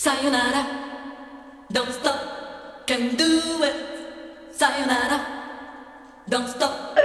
Sayonara, don't stop, can do it. Sayonara, don't stop.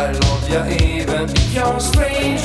I love you even if you're strange.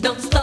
Don't stop.